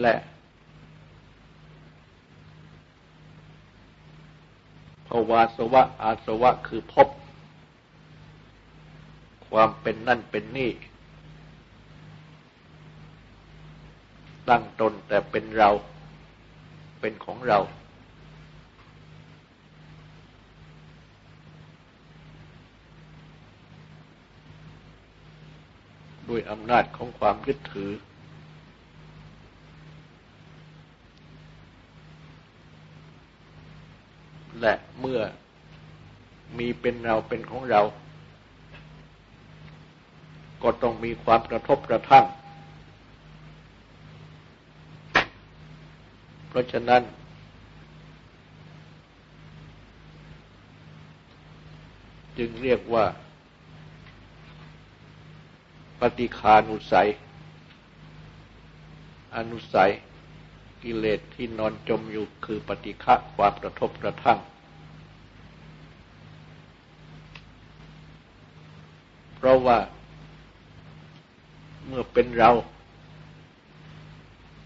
และภาวาสวะ อาสวะคือพบ ความเป็นนั่นเป็นนี่ ตั้งตนแต่เป็นเรา เป็นของเราด้วยอำนาจของความยึดถือ และ เมื่อมีเป็นเราเป็นของเรา ก็ต้องมีความกระทบกระทั่ง เพราะฉะนั้น จึงเรียกว่า ปฏิคานุสัย อนุสัยกิเลสที่นอนจมอยู่คือปฏิฆะความกระทบกระทั่ง เพ ราะว่าเมื่อเป็นเรา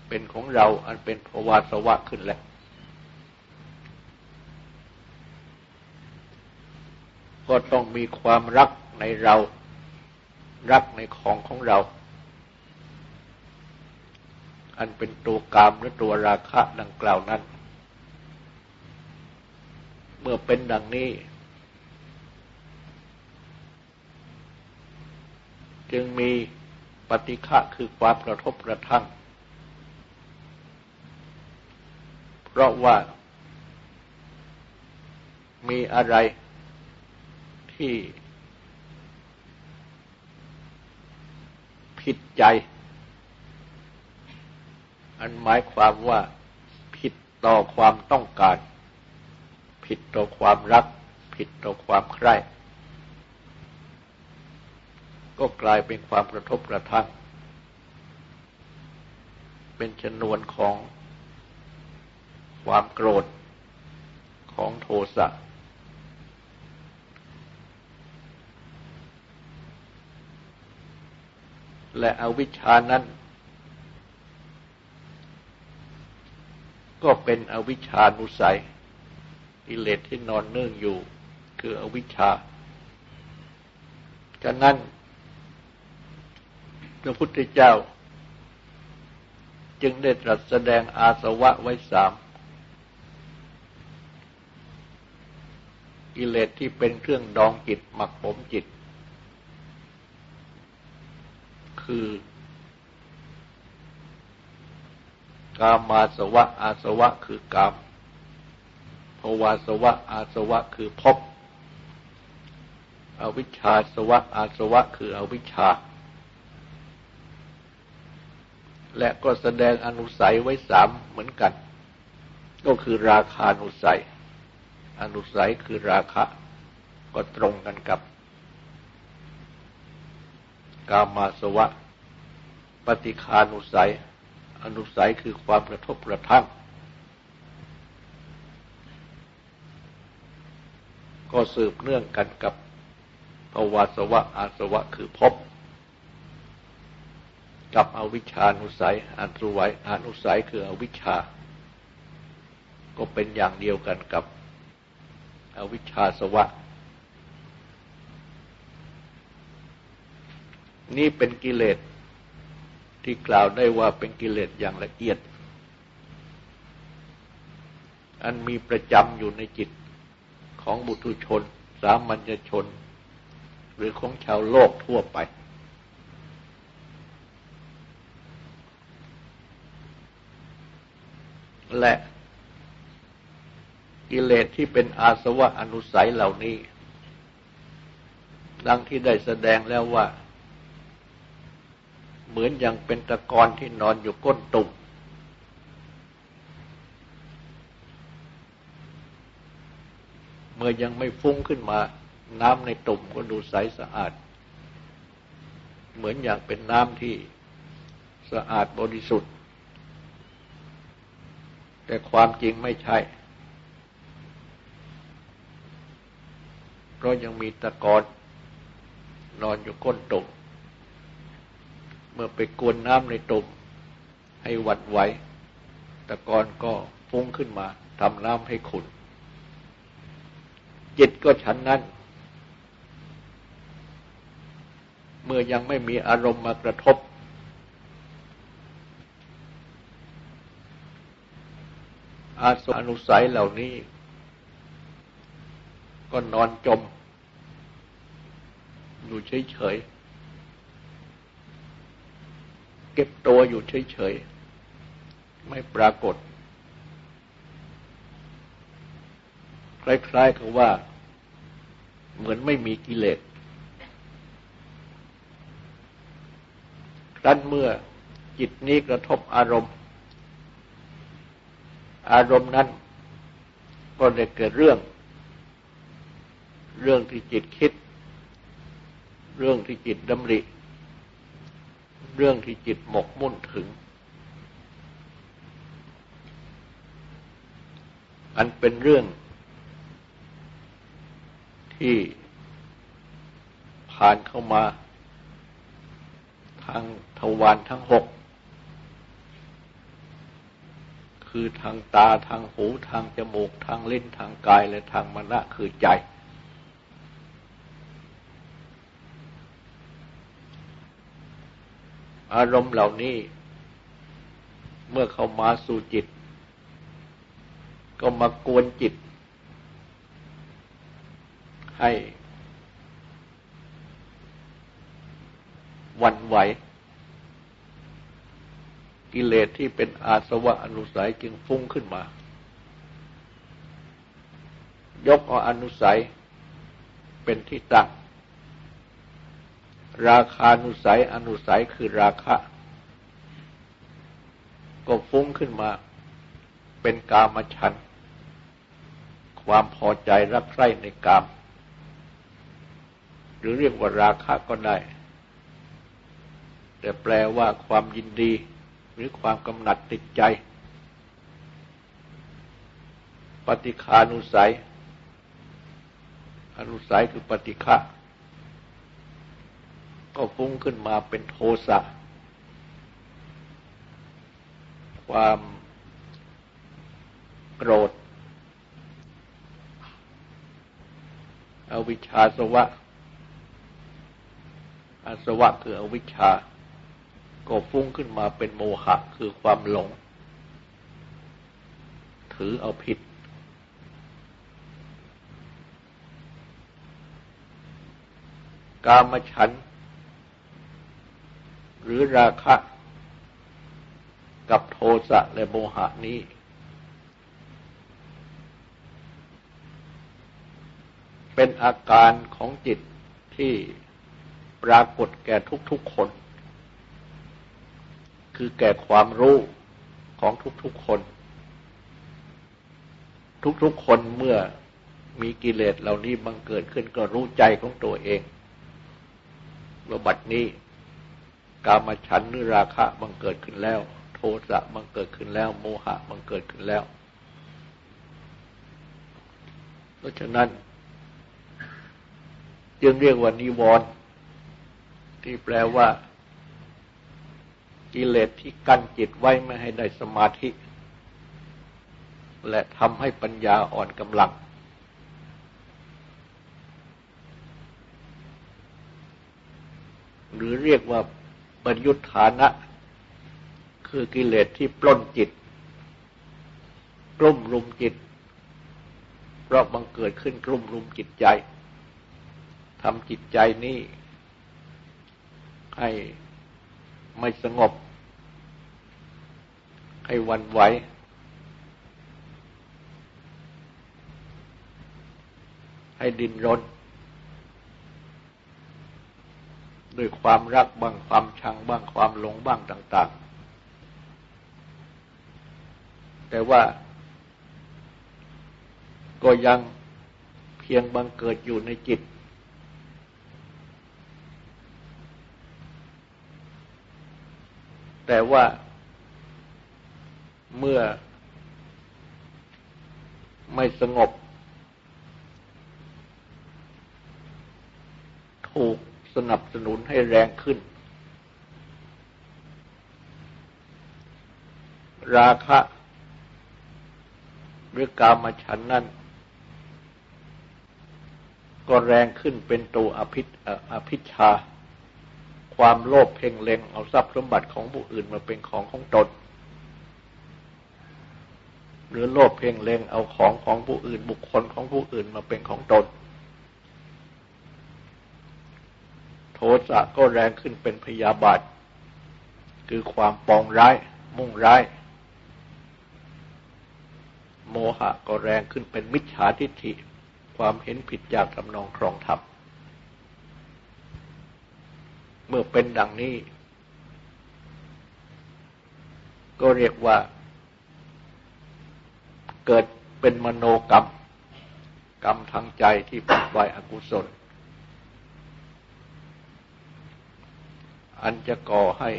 เป็นของเราอันเป็นภวาสวะขึ้นแล้วก็ต้องมีความรักในเรา รักในของของเรา อันเป็นตัวกามหรือตัวราคะดังกล่าวนั้น เมื่อเป็นดังนี้ จึงมีปฏิฆะคือความกระทบกระทั่ง เพราะว่ามีอะไรที่ผิดใจ อันหมายความว่าผิดต่อความต้องการ ผิดต่อความรัก ผิดต่อความใคร่ ก็กลายเป็นความกระทบกระทั่ง เป็นชนวนของความโกรธของโทสะและอวิชชานั้น ก็เป็นอวิชชานุสัยกิเลสที่นอนเนื่องอยู่ คืออวิชชาฉะนั้น พระพุทธเจ้า จึงได้ตรัสแสดงอาสวะไว้สามกิเลสที่เป็นเครื่องดองจิตหมักผมจิต คือ กามาสวะ อาสวะคือกามภวาสวะ อาสวะคือพบอวิชชาสวะ อาสวะคืออวิชชา และก็แสดงอนุสัยไว้สามเหมือนกัน ก็คือราคานุสัย อนุสัยคือราคะ ก็ตรงกันกับ กามาสวะ ปฏิคานุสัย อนุสัยคือความกระทบกระทั่ง ก็สืบเนื่องกันกับภวาสวะอาสวะคือพบ กับอวิชานุสัยอันสุไวอนุสัยคืออวิชา ก็เป็นอย่างเดียวกันกับอวิชชาสวะ นี่เป็นกิเลสที่กล่าวได้ว่าเป็นกิเลสอย่างละเอียด อันมีประจำอยู่ในจิตของบุตุชน สามัญชน หรือของชาวโลกทั่วไป และกิเลสที่เป็นอาสวะอนุสัยเหล่านี้ ดังที่ได้แสดงแล้วว่า เหมือนอย่างเป็นตะกอนที่นอนอยู่ก้นตุ่มเมื่อยังไม่ฟุ้งขึ้นมา น้ำในตุ่มก็ดูใสสะอาด เหมือนอย่างเป็นน้ำที่สะอาดบริสุทธิ์ แต่ความจริงไม่ใช่ เพราะยังมีตะกอนนอนอยู่ก้นตุ่มเมื่อไปกวนน้ำในตุ่มให้วัดไหวตะกอนก็ฟุ้งขึ้นมาทำน้ำให้ขุนจิตก็ฉันนั้น เมื่อยังไม่มีอารมณ์มากระทบ อาสอนุสัยเหล่านี้ ก็นอนจม อยู่เฉยๆ เก็บตัวอยู่เฉยๆ ไม่ปรากฏ คล้ายๆกับว่า เหมือนไม่มีกิเลสครั้นเมื่อจิตนี้กระทบอารมณ์ อารมณ์นั้น ก็ได้เกิดเรื่อง เรื่องที่จิตคิด เรื่องที่จิตดำริ เรื่องที่จิตหมกมุ่นถึง อันเป็นเรื่องที่ผ่านเข้ามาทางทวารทั้งหก คือทางตาทางหูทางจมูกทางลิ้นทางกายและทางมณะคือใจ อารมณ์เหล่านี้ เมื่อเข้ามาสู่จิต ก็มากวนจิต ให้วันไหว กิเลสที่เป็นอาสวะอนุสัยจึงฟุ้งขึ้นมา ยกเอาอนุสัยเป็นที่ตั้ง ราคานุสัยอนุสัยคือราคะ ก็ฟุ้งขึ้นมา เป็นกามฉัน ความพอใจรักใคร่ในกาม หรือเรียกว่าราคะก็ได้แต่แปลว่าความยินดี หรือความกำหนัดติดใจ ปฏิคานุสัย อนุสัยคือปฏิฆะก็ฟุ้งขึ้นมาเป็นโทสะ ความโกรธ อวิชชาสวะอาสวะคืออวิชชา ก็ฟุ้งขึ้นมาเป็นโมหะคือความหลง ถือเอาผิด กามฉัน หรือราคะ กับโทสะและโมหะนี้ เป็นอาการของจิตที่ปรากฏแก่ทุกๆคน คือแก่ความรู้ของทุกๆคน ทุกๆคนเมื่อมีกิเลสเหล่านี้บังเกิดขึ้นก็รู้ใจของตัวเองว่าบัดนี้ กามฉันหรือราคะบังเกิดขึ้นแล้ว โทสะบังเกิดขึ้นแล้ว โมหะบังเกิดขึ้นแล้ว เพราะฉะนั้น จึงเรียกว่านิวรณ์ที่แปลว่า กิเลสที่กั้นจิตไว้ไม่ให้ได้สมาธิ และทำให้ปัญญาอ่อนกำลัง หรือเรียกว่าปรยุทธานะ คือกิเลสที่ปล้นจิตกลุ่มรุมจิต เพราะบังเกิดขึ้นกลุ่มรุมจิตใจทำจิตใจนี้ให้ ไม่สงบ ให้วันไหว ให้ดินรนด้วยความรักบ้างความชังบ้างความหลงบ้างต่าง ๆ แต่ว่าก็ยังเพียงบังเกิดอยู่ในจิต แต่ว่าเมื่อไม่สงบ ถูกสนับสนุนให้แรงขึ้น ราคะหรือกามฉันนั้นก็แรงขึ้นเป็นตัวอภิอภิชา ความโลภเพ่งเล็งเอาทรัพย์สมบัติของผู้อื่นมาเป็นของของตน หรือโลภเพ่งเล็งเอาของของผู้อื่น บุคคลของผู้อื่นมาเป็นของตน โทสะก็แรงขึ้นเป็นพยาบาท คือความปองร้าย มุ่งร้าย โมหะก็แรงขึ้นเป็นมิจฉาทิฏฐิ ความเห็นผิดจากทำนองครองธรรม เมื่อเป็นดังนี้ ก็เรียกว่า เกิดเป็นมโนกรรม กรรมทางใจที่เป็นฝ่ายอกุศล อันจะก่อให้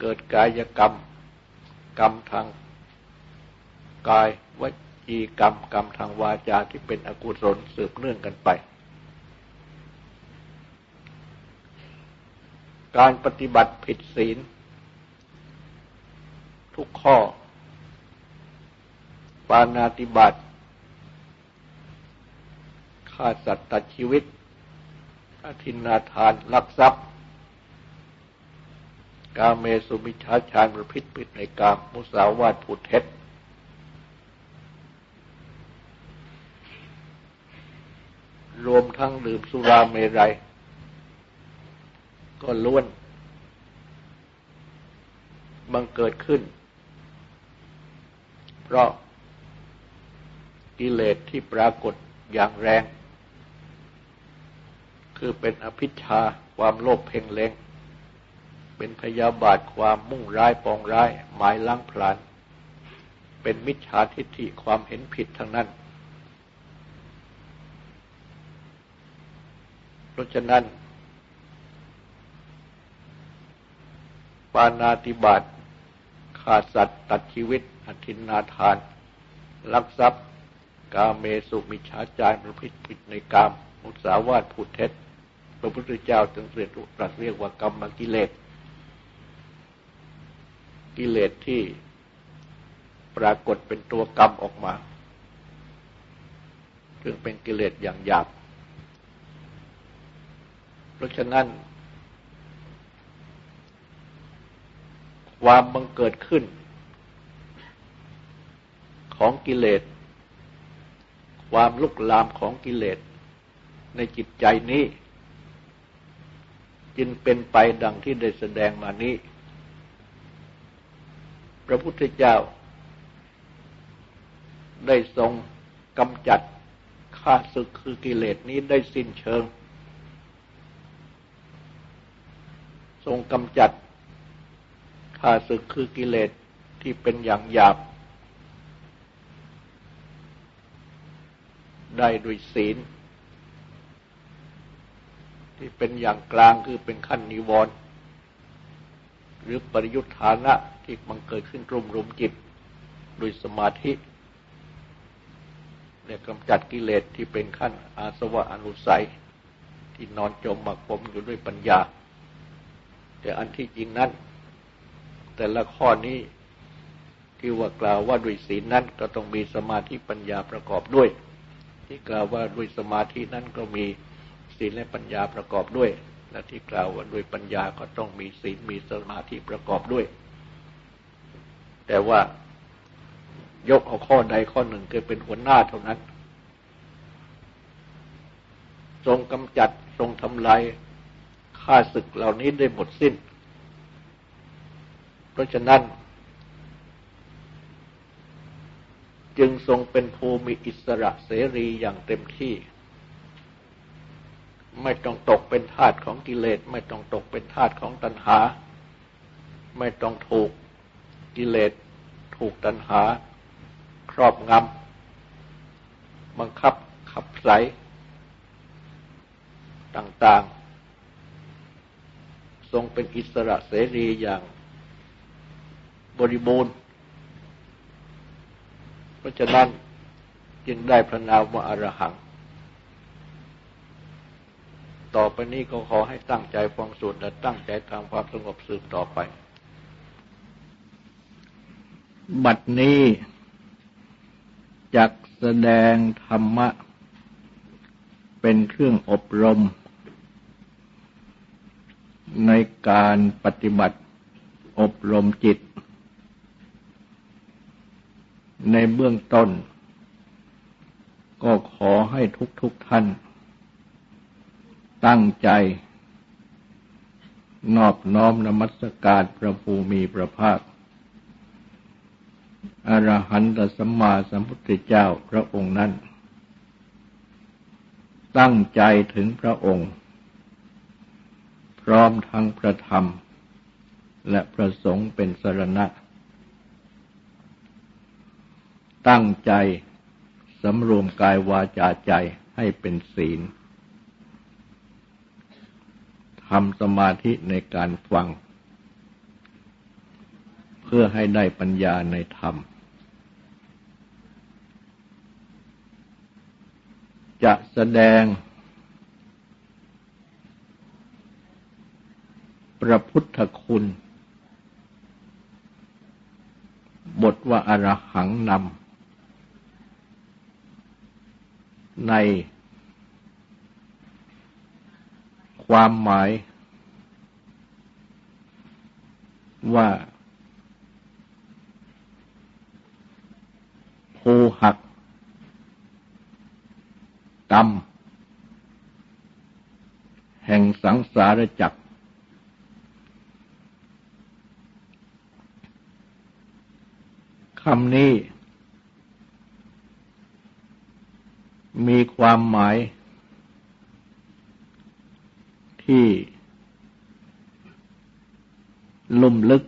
เกิดกายกรรม กรรมทางกายวจีกรรม กรรมทางวาจาที่เป็นอกุศลสืบเนื่องกันไป การปฏิบัติผิดศีล ทุกข้อ ปานาติบัติฆ่าสัตว์ตัดชีวิตอธินาทานลักทรัพย์ กาเมสุมิชาชานประพิษผิดในกามมุสาวาทผูดเท็จรวมทั้งดื่มสุราเมรัย ก็ล้วน บังเกิดขึ้น เพราะกิเลสที่ปรากฏอย่างแรง คือเป็นอภิชาความโลภเพ่งเล็ง เป็นพยาบาทความมุ่งร้ายปองร้าย หมายล้างพลานเป็นมิจฉาทิฏฐิความเห็นผิดทั้งนั้น เพราะฉะนั้น ปานาติบาตขาดสัตว์ตัดชีวิตอธินนาทาน ลักทรัพย์ กาเมสุมิชาจารประพฤติผิดในกามมุสาวาทพูดเท็จพระพุทธเจ้าจึงเรียกตรัสเรียกว่ากรรมกิเลส กิเลสที่ปรากฏเป็นตัวกรรมออกมาซึ่งเป็นกิเลสอย่างหยาบราะฉะนั้น ความบังเกิดขึ้น ของกิเลส ความลุกลามของกิเลส ในจิตใจนี้ จึงเป็นไปดังที่ได้แสดงมานี้ พระพุทธเจ้า ได้ทรงกำจัดข้าศึกคือกิเลสนี้ได้สิ้นเชิง ทรงกำจัด ข้าศึกคือกิเลสที่เป็นอย่างหยาบ ได้ด้วยศีล ที่เป็นอย่างกลางคือเป็นขั้นนิวรณ์หรือปริยุทธานะที่มันเกิดขึ้นรุมรุมจิตด้วยสมาธิเนี่ยกำจัดกิเลสที่เป็นขั้นอาสวะอนุสัย ที่นอนจมหมักผมอยู่ด้วยปัญญา แต่อันที่จริงนั้น แต่ละข้อนี้ที่ว่ากล่าวว่าด้วยศีลนั้นก็ต้องมีสมาธิปัญญาประกอบด้วย ที่กล่าวว่าด้วยสมาธินั้นก็มีศีลและปัญญาประกอบด้วยและที่กล่าวว่าด้วยปัญญาก็ต้องมีศีลมีสมาธิประกอบด้วย แต่ว่ายกเอาข้อใดข้อหนึ่งเกิดเป็นหัวหน้าเท่านั้น ทรงกำจัดทรงทำลายข้าศึกเหล่านี้ได้หมดสิ้น เพราะฉะนั้น จึงทรงเป็นภูมิอิสระเสรีอย่างเต็มที่ ไม่ต้องตกเป็นทาสของกิเลส ไม่ต้องตกเป็นทาสของตัณหา ไม่ต้องถูกกิเลส ถูกตัณหา ครอบงำบังคับขับไสต่างๆ ทรงเป็นอิสระเสรีอย่าง บริบูรณ์ เพราะฉะนั้นจึงได้พระนามว่าอรหัง ต่อไปนี้ก็ขอให้ตั้งใจฟังสวดและตั้งใจทำความสงบสืบต่อไป บัดนี้จักแสดงธรรมะ เป็นเครื่องอบรม ในการปฏิบัติอบรมจิต ในเบื้องต้น ก็ขอให้ทุกๆทท่าน ตั้งใจ นอบน้อมนมัสการพระภูมิพระภาคอรหันตสัมมาสัมพุทธเจ้าพระองค์นั้น ตั้งใจถึงพระองค์ พร้อมทั้งพระธรรม และพระสงฆ์เป็นสรณะ ตั้งใจสำรวมกายวาจาใจให้เป็นศีลทำสมาธิในการฟัง เพื่อให้ได้ปัญญาในธรรม จะแสดง พระพุทธคุณ บทว่าอรหังนำ ในความหมายว่า ภูหักกรรมแห่งสังสารจักร คำนี้ มีความหมาย ที่ลุ่มลึก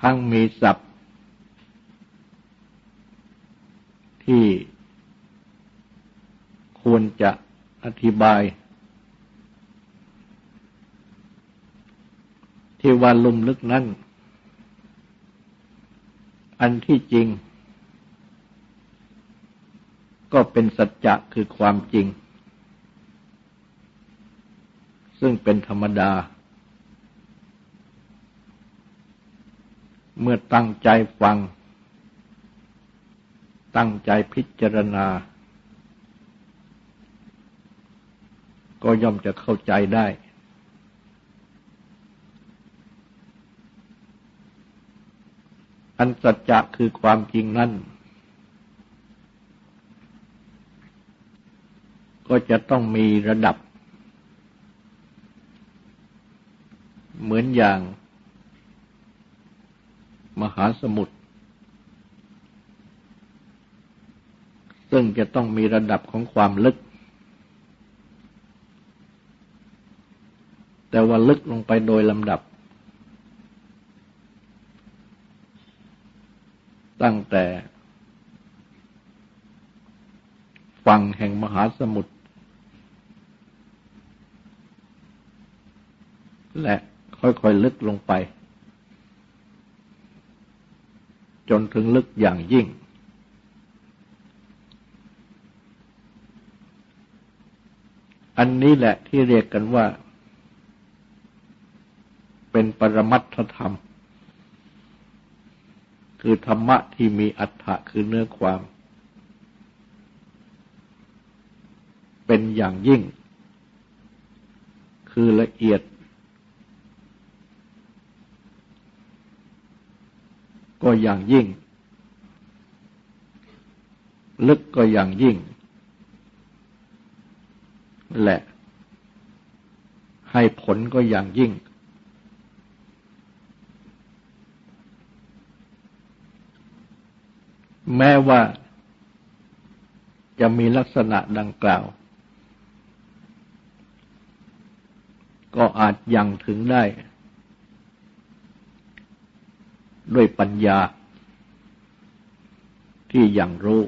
ทั้งมีศัพท์ ที่ควรจะอธิบาย ที่ว่าลุ่มลึกนั้น อันที่จริง ก็เป็นสัจจะคือความจริง ซึ่งเป็นธรรมดา เมื่อตั้งใจฟัง ตั้งใจพิจารณา ก็ย่อมจะเข้าใจได้อันสัจจะคือความจริงนั้น ก็จะต้องมีระดับ เหมือนอย่าง มหาสมุทรซึ่งจะต้องมีระดับของความลึก แต่ว่าลึกลงไปโดยลำดับ ตั้งแต่ฝั่งแห่งมหาสมุทร และค่อยๆลึกลงไป จนถึงลึกอย่างยิ่ง อันนี้แหละที่เรียกกันว่า เป็นปรมัตถธรรม คือธรรมะที่มีอัฏฐะคือเนื้อความ เป็นอย่างยิ่ง คือละเอียด ก็อย่างยิ่ง ลึกก็อย่างยิ่ง และให้ผลก็อย่างยิ่ง แม้ว่าจะมีลักษณะดังกล่าว ก็อาจยังถึงได้ ด้วยปัญญา ที่ยังรู้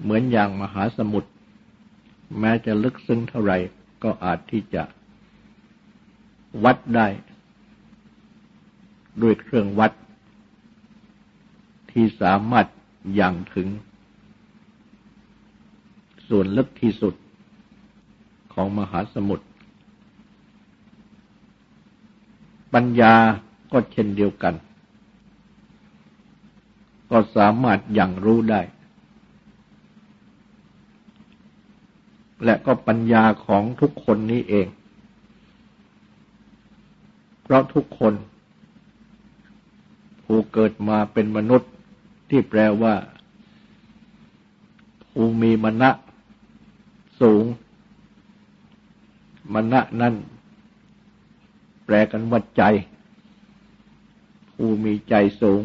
เหมือนอย่างมหาสมุทรแม้จะลึกซึ้งเท่าไหร่ก็อาจที่จะวัดได้ ด้วยเครื่องวัด ที่สามารถยังถึง ส่วนลึกที่สุดของมหาสมุทร ปัญญาก็เช่นเดียวกัน ก็สามารถอย่างรู้ได้ และก็ปัญญาของทุกคนนี้เอง เพราะทุกคน ผู้เกิดมาเป็นมนุษย์ที่แปลว่า ผู้มีมณะสูงมณะนั้น แปลกันว่าใจ ผู้มีใจสูง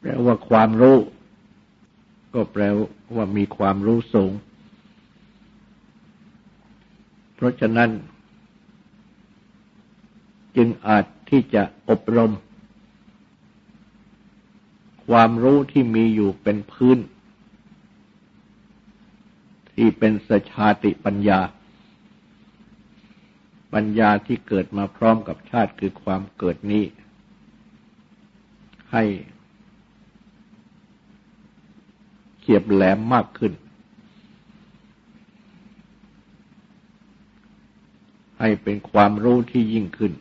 แปลว่าความรู้ ก็แปลว่ามีความรู้สูง เพราะฉะนั้น จึงอาจที่จะอบรม ความรู้ที่มีอยู่เป็นพื้น ที่เป็นสชาติปัญญา ปัญญาที่เกิดมาพร้อมกับชาติคือความเกิดนี้ ให้เขียบแหลมมากขึ้น ให้เป็นความรู้ที่ยิ่งขึ้น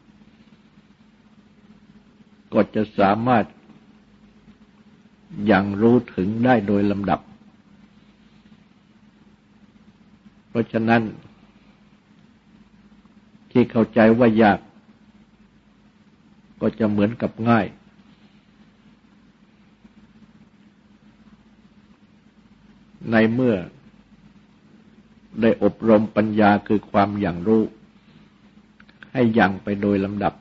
ก็จะสามารถยังรู้ถึงได้โดยลำดับ เพราะฉะนั้น ที่เข้าใจว่ายาก ก็จะเหมือนกับง่าย ในเมื่อได้อบรมปัญญาคือความอย่างรู้ ให้ยังไปโดยลำดับ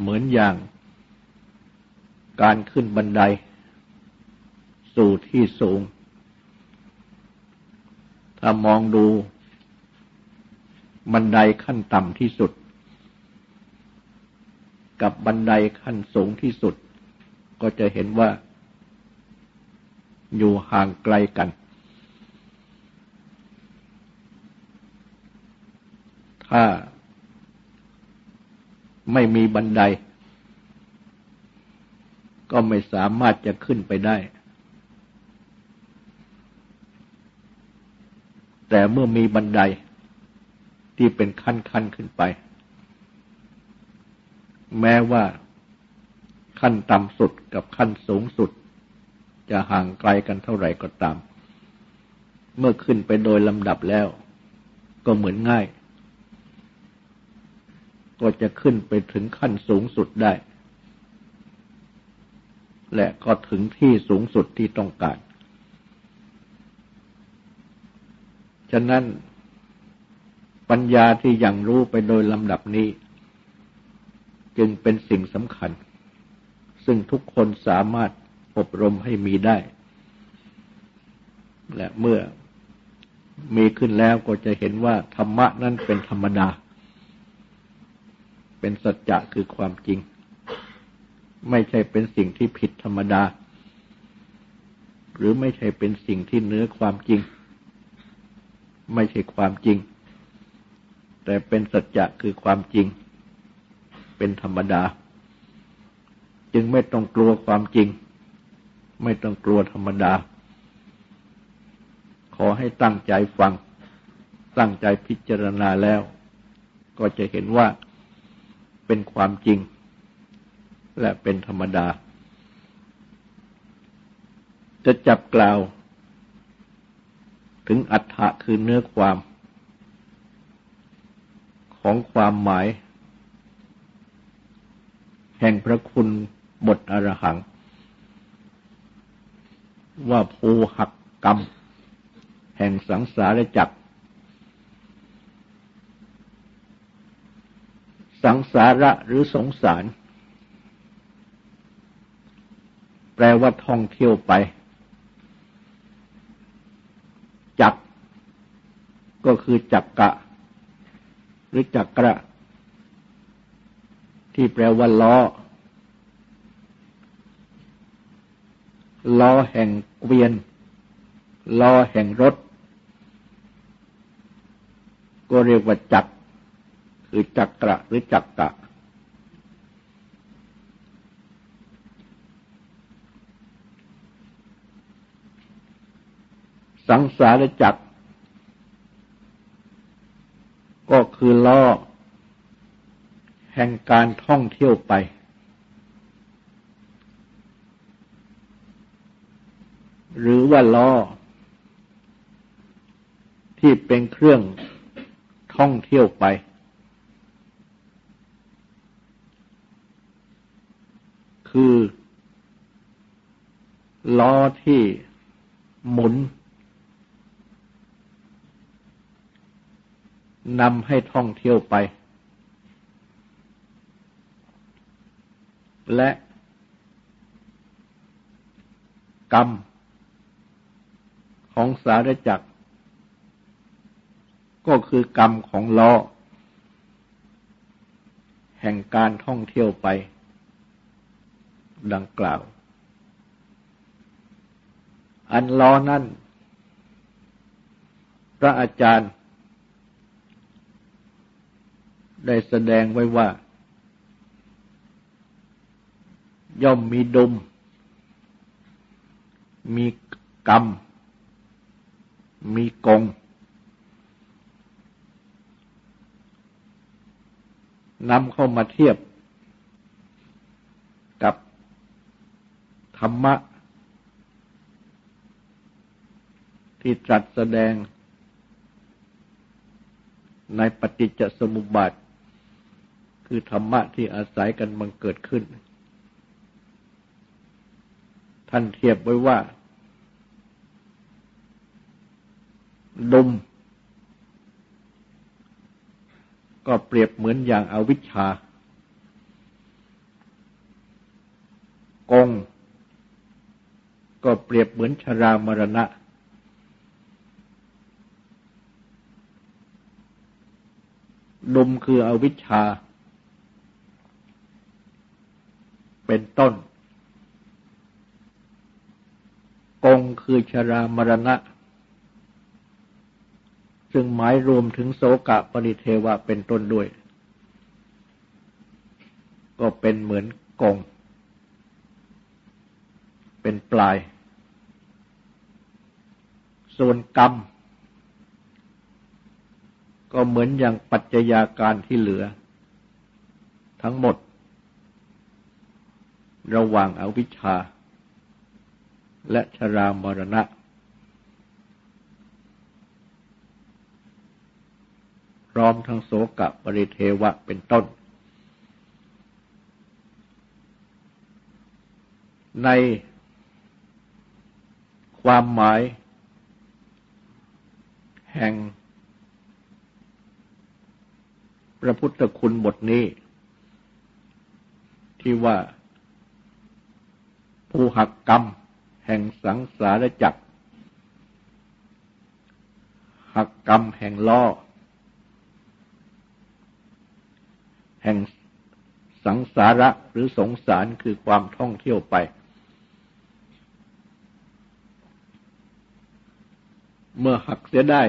เหมือนอย่างการขึ้นบันได สู่ที่สูง ถ้ามองดู บันไดขั้นต่ำที่สุด กับบันไดขั้นสูงที่สุด ก็จะเห็นว่า อยู่ห่างไกลกัน ถ้าไม่มีบันได ก็ไม่สามารถจะขึ้นไปได้ แต่เมื่อมีบันได ที่เป็นขั้นขั้นขึ้นไป แม้ว่าขั้นต่ำสุดกับขั้นสูงสุด จะห่างไกลกันเท่าไหร่ก็ตาม เมื่อขึ้นไปโดยลำดับแล้ว ก็เหมือนง่าย ก็จะขึ้นไปถึงขั้นสูงสุดได้ และก็ถึงที่สูงสุดที่ต้องการ ฉะนั้น ปัญญาที่ยังรู้ไปโดยลำดับนี้ จึงเป็นสิ่งสำคัญ ซึ่งทุกคนสามารถอบรมให้มีได้ และเมื่อมีขึ้นแล้วก็จะเห็นว่าธรรมะนั้นเป็นธรรมดา เป็นสัจจะคือความจริง ไม่ใช่เป็นสิ่งที่ผิดธรรมดา หรือไม่ใช่เป็นสิ่งที่เนื้อความจริง ไม่ใช่ความจริง แต่เป็นสัจจะคือความจริง เป็นธรรมดา จึงไม่ต้องกลัวความจริง ไม่ต้องกลัวธรรมดา ขอให้ตั้งใจฟัง ตั้งใจพิจารณาแล้ว ก็จะเห็นว่าเป็นความจริง และเป็นธรรมดา จะจับกล่าว ถึงอัฏฐะคือเนื้อความ ของความหมาย แห่งพระคุณบทอรหัง ว่าภูหักกรรม แห่งสังสารจักร สังสาระหรือสงสาร แปลว่าท่องเที่ยวไป จักก็คือจักกะ หรือจักระ ที่แปลว่าล้อ ล้อแห่งเกวียน ล้อแห่งรถ ก็เรียกว่าจักรคือจักระหรือจักกะ สังสารจักรก็ คือล้อแห่งการท่องเที่ยวไป หรือว่าล้อที่เป็นเครื่องท่องเที่ยวไป คือล้อที่หมุน นำให้ท่องเที่ยวไป และกรรมของสารจักร ก็คือกรรมของล้อ แห่งการท่องเที่ยวไป ดังกล่าว อันล้อนั่น พระอาจารย์ ได้แสดงไว้ว่า ย่อมมีดมมีกรรม มีกง นำเข้ามาเทียบกับธรรมะ ที่ตรัสแสดงในปฏิจจสมุปบาท คือธรรมะที่อาศัยกันมันเกิดขึ้น ท่านเทียบไว้ว่า ดม ก็เปรียบเหมือนอย่างอาวิชชากง ก็เปรียบเหมือนชรามรณะดมคืออวิชชา เป็นต้น กงคือชรามรณะ ซึ่งหมายรวมถึงโสกะปริเทวะเป็นต้นด้วย ก็เป็นเหมือนกง เป็นปลาย ส่วนกรรม ก็เหมือนอย่างปัจจัยาการที่เหลือ ทั้งหมด ระหว่างอาวิชชา และชรามรณะ พร้อมทั้งโสกะปริเทวะเป็นต้น ในความหมาย แห่ง พระพุทธคุณบทนี้ ที่ว่า ผู้หักกรรม แห่งสังสารจักรหักกรรมแห่งล้อแห่งสังสาระหรือสงสารคือความท่องเที่ยวไป เมื่อหักเสียได้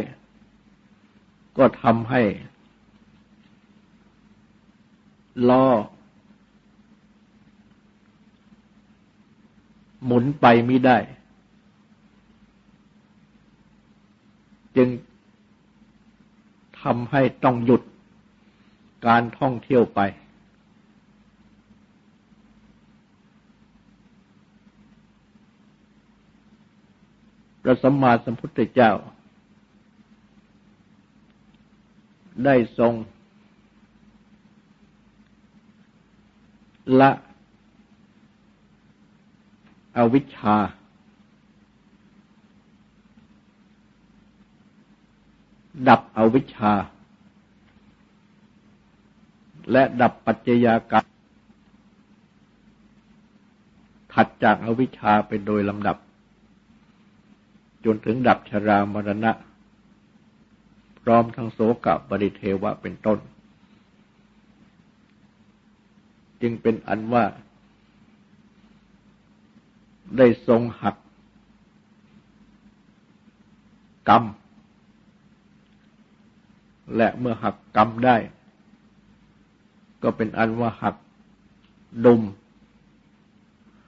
ก็ทำให้ล้อ หมุนไปไม่ได้ จึงทำให้ต้องหยุดการท่องเที่ยวไป พระสัมมาสัมพุทธเจ้า ได้ทรง ละ อวิชชา ดับอวิชชา และดับปัจจยากรรมถัดจากอวิชชาไปโดยลำดับ จนถึงดับชรามรณะ พร้อมทั้งโสกะบริเทวะเป็นต้น จึงเป็นอันว่า ได้ทรงหักกรรม และเมื่อหักกรรมได้ ก็เป็นอันว่าหักดุม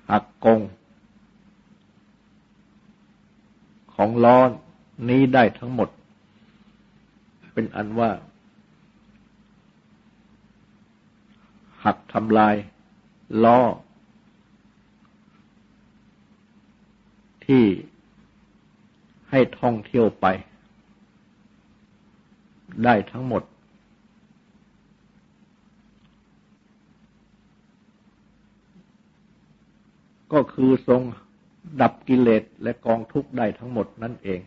หักกง ของล้อนนี้ได้ทั้งหมด เป็นอันว่า หักทำลายล้อ ที่ให้ท่องเที่ยวไป ได้ทั้งหมด ก็คือทรงดับกิเลสและกองทุกข์ได้ทั้งหมดนั่นเอง